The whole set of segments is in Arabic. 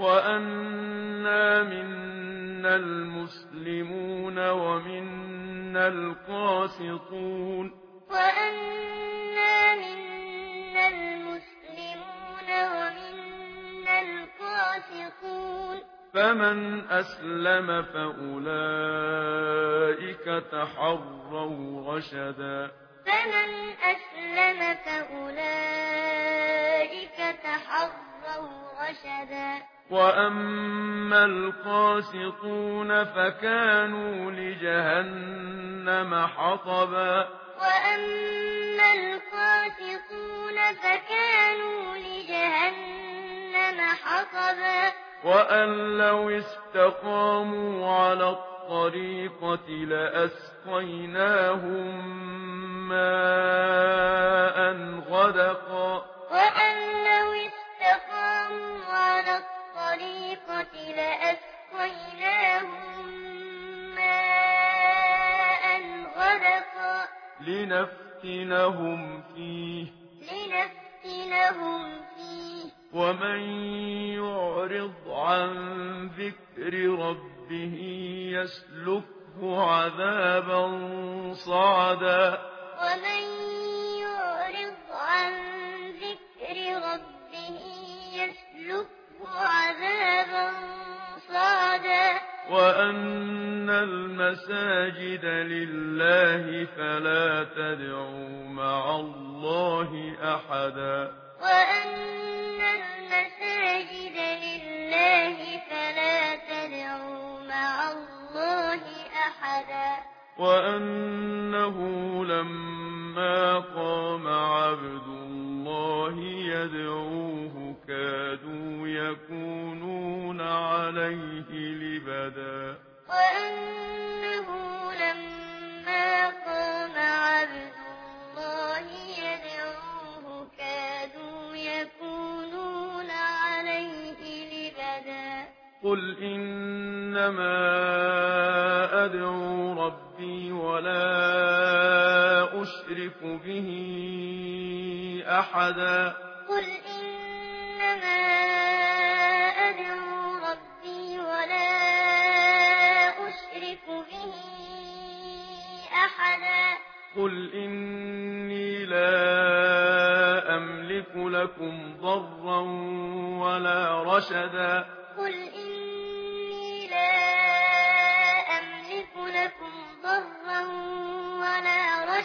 وأنا منا المسلمون ومنا القاسطون وأنا منا المسلمون ومنا القاسطون فمن أسلم فأولئك تحروا رشدا فمن أسلم فأولئك تحروا رشدا وأما القاسطون فكانوا لجهنم حطبا وأما القاسطون فكانوا لجهنم حطبا وأن لو استقاموا على الطريقة لأسقيناهم ماء غدقا لنفتنهم فيه. لنفتنهم فيه. ومن يعرض عن ذكر ربه يسلكه عذابا صعدا. ومن يعرض عن ذكر ربه يسلكه عذابا صعدا. وأن المساجد لله مع الله أحدا. وأن المساجد لله فلا تدعوا مع الله أحدا. وأنه لما قام عبد الله يدعوه كادوا يكونون عليه لبدا. وأنه قل إنما أدعو ربي ولا أشرك به أحدا قل إنما أدعو ربي ولا أشرك به أحدا قل إني لا أملك لكم ضرا ولا رشدا قل إني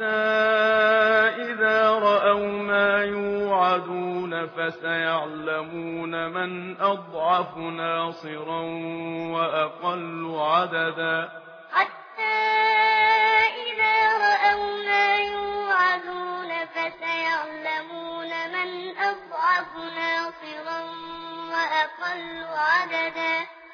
حَتَّى إِذَا رَأَوْا مَا يُوعَدُونَ فَسَيَعْلَمُونَ مَنْ أَضْعَفُ نَاصِرًا وَأَقَلُّ عَدَدًا حَتَّى إِذَا رَأَوْا مَا يُوعَدُونَ فَسَيَعْلَمُونَ مَنْ أَضْعَفُ نَاصِرًا وَأَقَلُّ عَدَدًا